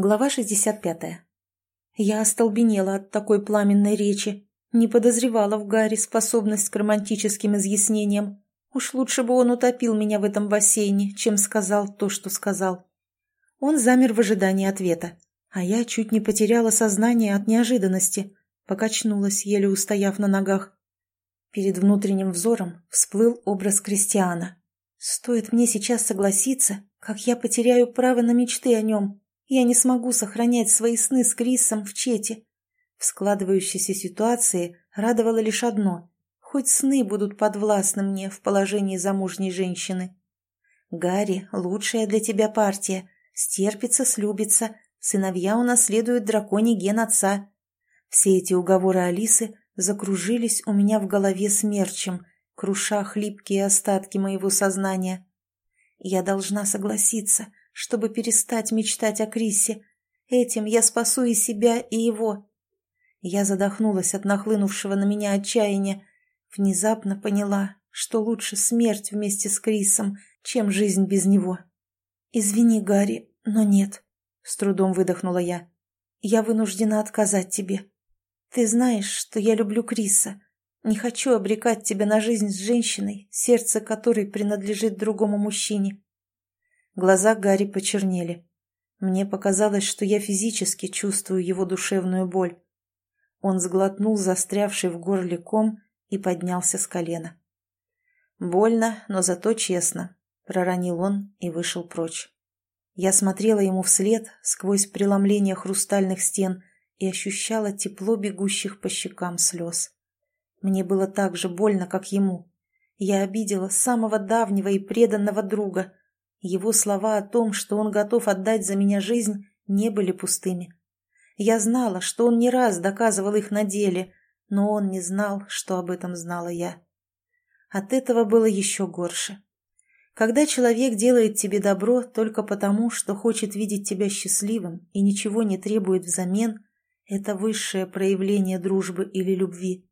Глава 65. Я остолбенела от такой пламенной речи. Не подозревала в Гарри способность к романтическим изъяснениям. Уж лучше бы он утопил меня в этом бассейне, чем сказал то, что сказал. Он замер в ожидании ответа, а я чуть не потеряла сознание от неожиданности, покачнулась, еле устояв на ногах. Перед внутренним взором всплыл образ Кристиана. Стоит мне сейчас согласиться, как я потеряю право на мечты о нем, я не смогу сохранять свои сны с Крисом в чете. В складывающейся ситуации радовало лишь одно – хоть сны будут подвластны мне в положении замужней женщины. Гарри – лучшая для тебя партия, стерпится, слюбится, сыновья унаследуют драконий ген отца. Все эти уговоры Алисы закружились у меня в голове смерчем, круша хлипкие остатки моего сознания. Я должна согласиться – чтобы перестать мечтать о Крисе. Этим я спасу и себя, и его. Я задохнулась от нахлынувшего на меня отчаяния. Внезапно поняла, что лучше смерть вместе с Крисом, чем жизнь без него. «Извини, Гарри, но нет», — с трудом выдохнула я. «Я вынуждена отказать тебе. Ты знаешь, что я люблю Криса. Не хочу обрекать тебя на жизнь с женщиной, сердце которой принадлежит другому мужчине. Глаза Гарри почернели. Мне показалось, что я физически чувствую его душевную боль. Он сглотнул застрявший в горле ком и поднялся с колена. «Больно, но зато честно», — проронил он и вышел прочь. Я смотрела ему вслед сквозь преломление хрустальных стен и ощущала тепло бегущих по щекам слез. Мне было так же больно, как ему. Я обидела самого давнего и преданного друга, его слова о том, что он готов отдать за меня жизнь, не были пустыми. Я знала, что он не раз доказывал их на деле, но он не знал, что об этом знала я. От этого было еще горше. Когда человек делает тебе добро только потому, что хочет видеть тебя счастливым и ничего не требует взамен, это высшее проявление дружбы или любви.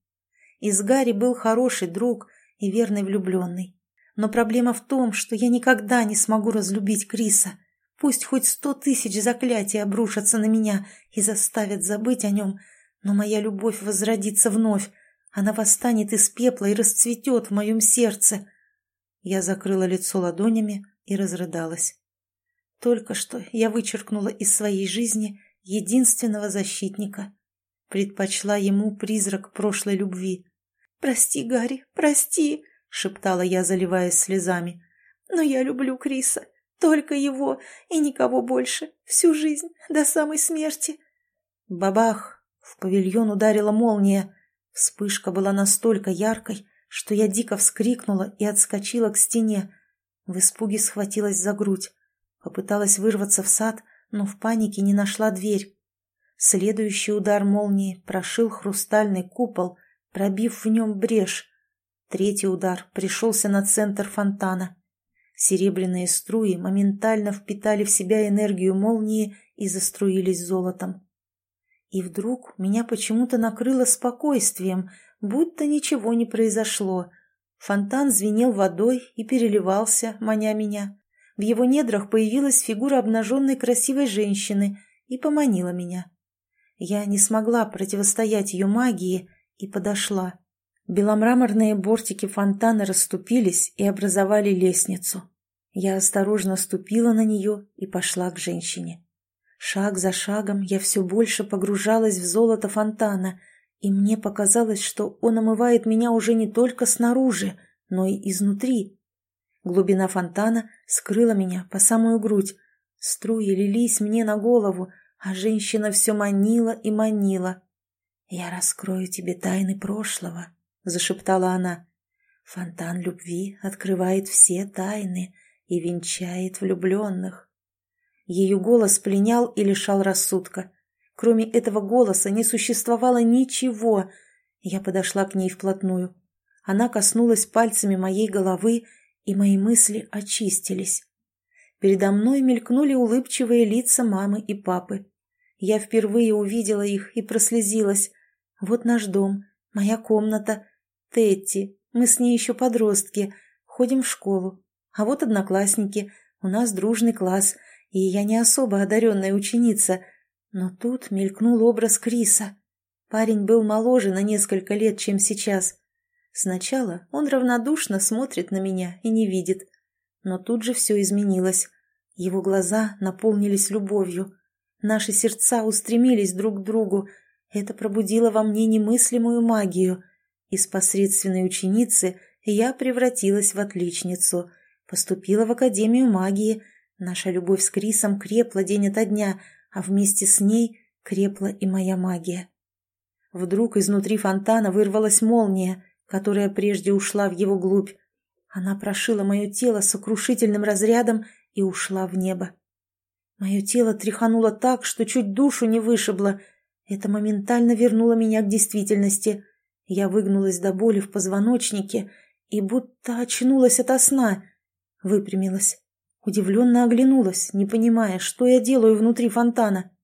Из Гарри был хороший друг и верный влюбленный. Но проблема в том, что я никогда не смогу разлюбить Криса. Пусть хоть сто тысяч заклятий обрушатся на меня и заставят забыть о нем, но моя любовь возродится вновь. Она восстанет из пепла и расцветет в моем сердце. Я закрыла лицо ладонями и разрыдалась. Только что я вычеркнула из своей жизни единственного защитника. Предпочла ему призрак прошлой любви. «Прости, Гарри, прости!» — шептала я, заливаясь слезами. «Но я люблю Криса. Только его и никого больше. Всю жизнь, до самой смерти». Бабах! В павильон ударила молния. Вспышка была настолько яркой, что я дико вскрикнула и отскочила к стене. В испуге схватилась за грудь. Попыталась вырваться в сад, но в панике не нашла дверь. Следующий удар молнии прошил хрустальный купол, пробив в нем брешь. Третий удар пришелся на центр фонтана. Серебряные струи моментально впитали в себя энергию молнии и заструились золотом. И вдруг меня почему-то накрыло спокойствием, будто ничего не произошло. Фонтан звенел водой и переливался, маня меня. В его недрах появилась фигура обнаженной красивой женщины и поманила меня. Я не смогла противостоять ее магии и подошла. Беломраморные бортики фонтана расступились и образовали лестницу. Я осторожно ступила на нее и пошла к женщине. Шаг за шагом я все больше погружалась в золото фонтана, и мне показалось, что он омывает меня уже не только снаружи, но и изнутри. Глубина фонтана скрыла меня по самую грудь. Струи лились мне на голову, а женщина все манила и манила. «Я раскрою тебе тайны прошлого», зашептала она. Фонтан любви открывает все тайны и венчает влюбленных. Ее голос пленял и лишал рассудка. Кроме этого голоса не существовало ничего. Я подошла к ней вплотную. Она коснулась пальцами моей головы, и мои мысли очистились. Передо мной мелькнули улыбчивые лица мамы и папы. Я впервые увидела их и прослезилась. Вот наш дом, моя комната, Тетти, мы с ней еще подростки, ходим в школу. А вот одноклассники, у нас дружный класс, и я не особо одаренная ученица, но тут мелькнул образ Криса. Парень был моложе на несколько лет, чем сейчас. Сначала он равнодушно смотрит на меня и не видит. Но тут же все изменилось. Его глаза наполнились любовью. Наши сердца устремились друг к другу. Это пробудило во мне немыслимую магию. Из посредственной ученицы я превратилась в отличницу. Поступила в Академию магии. Наша любовь с Крисом крепла день ото дня, а вместе с ней крепла и моя магия. Вдруг изнутри фонтана вырвалась молния, которая прежде ушла в его глубь. Она прошила мое тело сокрушительным разрядом и ушла в небо. Мое тело тряхануло так, что чуть душу не вышибло. Это моментально вернуло меня к действительности. Я выгнулась до боли в позвоночнике и будто очнулась ото сна. Выпрямилась. Удивленно оглянулась, не понимая, что я делаю внутри фонтана.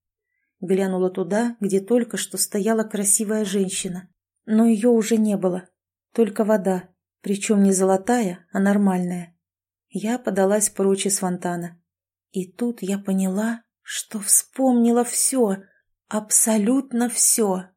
Глянула туда, где только что стояла красивая женщина. Но ее уже не было. Только вода, причем не золотая, а нормальная. Я подалась прочь из фонтана. И тут я поняла, что вспомнила все, абсолютно все.